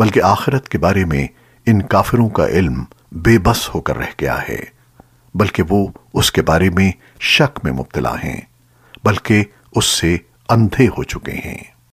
بلکہ آخرت کے بارے میں ان کافروں کا علم بے بس ہو کر رہ گیا ہے، بلکہ وہ اس کے بارے میں شک میں مبتلا ہیں، بلکہ اس سے اندھے ہو چکے ہیں۔